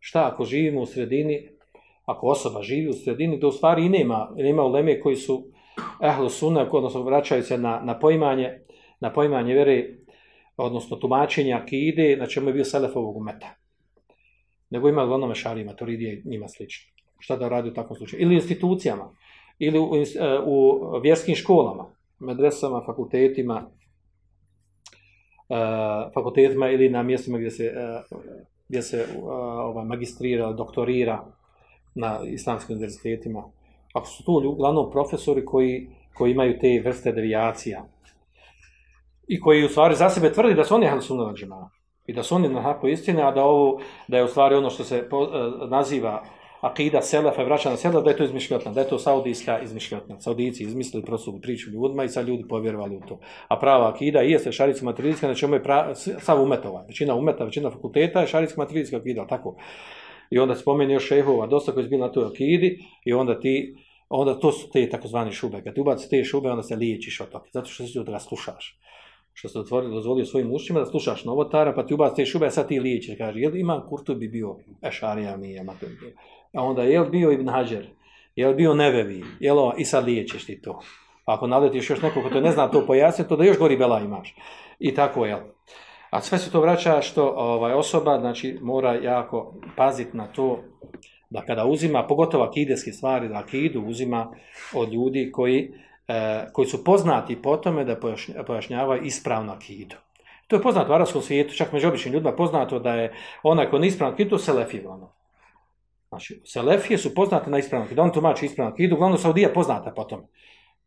šta ako živimo u sredini, ako osoba živi u sredini, da u stvari i nema, nema uleme koji su ehlu sunna, odnosno vraćaju se na, na poimanje, na poimanje vere, odnosno tumačenja akide, na čemu je bio selef ovog umeta. Nego ima uglavnom šarima, turidije njima slično. Šta da radi u takvom slučaju? Ili institucijama, ili u, e, u vjerskim školama, medresama, fakultetima, uh, fakultetima ili na mjestima gdje se, uh, gdje se uh, ovaj, magistrira, doktorira na islamskim univerzitetima. Ako su to uglavnom profesori koji, koji imaju te vrste devijacija i koji u stvari za sebe tvrdi da su oni Hansunna na i da su oni na haku istine, a da ovo, da je u stvari ono što se po, uh, naziva akida selefa, vraća na selefa, da je to izmišljotna, da je to saudijska izmišljotna. Saudijici izmislili prostu priču ljudima i sad ljudi povjerovali u to. A prava akida i jeste šarijska materijska, znači ono je pra, sav umetova. Većina umeta, većina fakulteta je šarijska materijska akida, tako. I onda spomeni još šehova, dosta koji je bilo na toj akidi, i onda ti, onda to su te takozvani šube. Kad ti ubaci te šube, onda se liječiš od toga, zato što si da slušaš što se otvorio, dozvolio svojim ušima da slušaš novotara, pa ti ubaci te šube, a sad ti liječiš, kaže, jel ima Kurtu bi bio Ešarija mi je, A onda je li bio Ibn Hajar? Je li bio Nevevi? Je li i sad liječeš ti to? Pa ako naletiš još nekog ko to ne zna to pojasniti, to da još gori bela imaš. I tako je. A sve se to vraća što ovaj osoba znači mora jako paziti na to da kada uzima, pogotovo akideske stvari, da akidu uzima od ljudi koji, e, koji su poznati po tome da pojašnjavaju ispravnu akidu. To je poznato u arabskom svijetu, čak među običnim ljudima poznato da je onaj ko ne ispravno akidu, se ono. Znači, Selefije su poznate na ispravnom akidu, on tumači ispravnom akidu, uglavnom Saudija poznata po tome.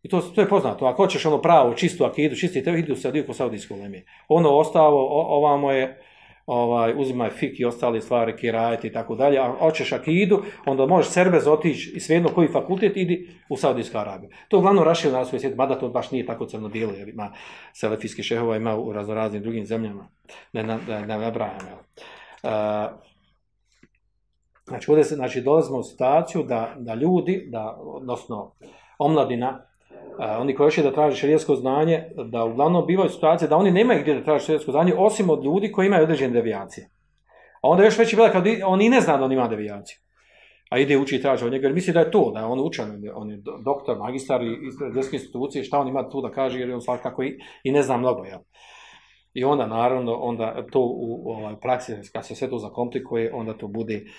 I to, to je poznato. Ako hoćeš ono pravo, čistu akidu, čisti te idu u Saudiju kod Saudijskog lemije. Ono ostalo, ovamo je, ovaj, uzimaj fik i ostale stvari, kirajeti i tako dalje. A hoćeš akidu, onda možeš Serbez otići i svejedno koji fakultet idi u Saudijsku Arabiju. To uglavnom rašio na svoj svijet, mada to baš nije tako crno bijelo, jer ima selefijski šehova, ima u raznoraznim drugim zemljama. Ne, ne, ne, ne nabrajam, jel. Uh, Znači, ovdje se, znači, dolazimo u situaciju da, da ljudi, da, odnosno, omladina, a, oni koji još da traži šarijesko znanje, da uglavnom bivaju situacije da oni nemaju gdje da traži šarijesko znanje, osim od ljudi koji imaju određene devijacije. A onda još veći velika, on i ne zna da on ima devijaciju. A ide uči i traži od njega, jer misli da je to, da je on učan, on je doktor, magistar iz vjerske institucije, šta on ima tu da kaže, jer on svakako i, i ne zna mnogo, jel? I onda, naravno, onda to u, u ovaj, praksi, kad se sve to zakomplikuje, onda to bude uh,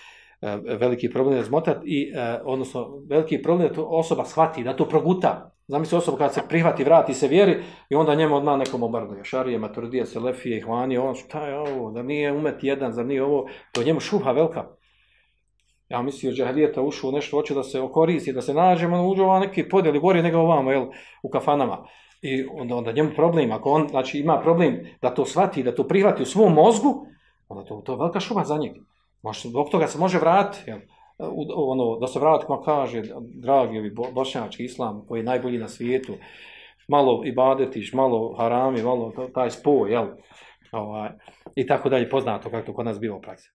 E, veliki problem razmotati i e, odnosno veliki problem da to osoba shvati da to proguta. Zamisli osoba kad se prihvati vrati se vjeri i onda njemu odmah nekom obrnuje. Šarije maturidije selefije hvani on šta je ovo? Da nije umet jedan? Za nije ovo? To njemu šuha velika. Ja mislim da džahlijeta ušao nešto hoće da se okoristi da se nađe on uđe ovaj neki podjeli gori nego ovamo jel u kafanama. I onda onda njemu problem ako on znači ima problem da to shvati da to prihvati u svom mozgu onda to to je velika šuha za njega. Može, dok toga se može vratiti, jel? U, ono, da se vrati, kako kaže, dragi ovi bošnjački islam, koji je najbolji na svijetu, malo ibadetiš, malo harami, malo taj spoj, jel? Ovaj, I tako dalje, poznato kako to kod nas bilo u praksi.